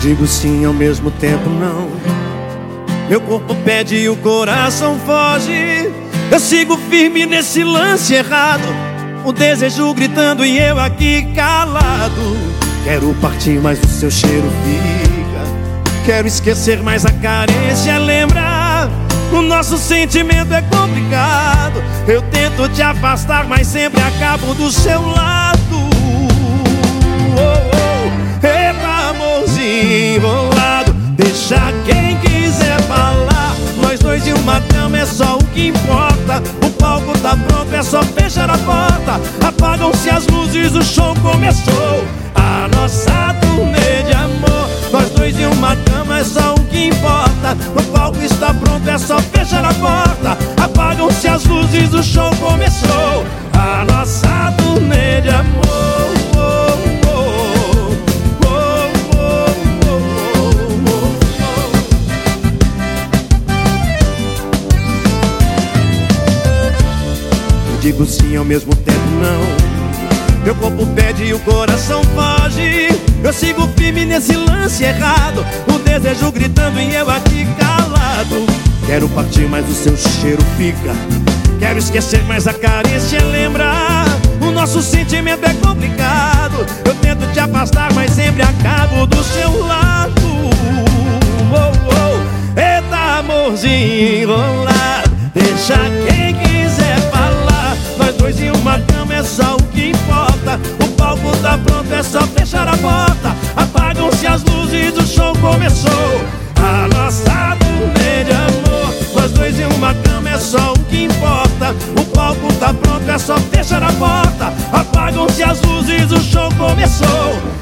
Digo sim ao mesmo tempo não. Meu corpo pede e o coração foge. Eu sigo firme nesse lance errado. O desejo gritando e eu aqui calado. Quero partir, mas o seu cheiro fica. Quero esquecer, mas a carência lembra. O nosso sentimento é complicado. Eu tento te afastar, mas sempre acabo do seu lado. Oh, oh. Eita, amorzinho uma cama é só o que importa. O palco tá pronto, é só fechar a porta. Apagam-se as luzes, o show começou. A nossa turnê de amor. Nós dois em uma cama é só o que importa. O palco está pronto, é só fechar a porta. Apagam-se as luzes, o show começou. A nossa turnê Digo sim ao mesmo tempo não. Meu corpo pede e o coração foge. Eu sigo firme nesse lance errado. O desejo gritando e eu aqui calado. Quero partir, mas o seu cheiro fica. Quero esquecer, mas a carência lembra. O nosso sentimento é complicado. Eu tento te afastar, mas sempre acabo do seu lado. Oh, oh. Eita, amorzinho enrolado. O palco tá pronto, é só fechar a porta. Apagam-se as luzes, o show começou. A nossa turnê de amor. Nós dois em uma cama é só o que importa. O palco tá pronto, é só fechar a porta. Apagam-se as luzes, o show começou.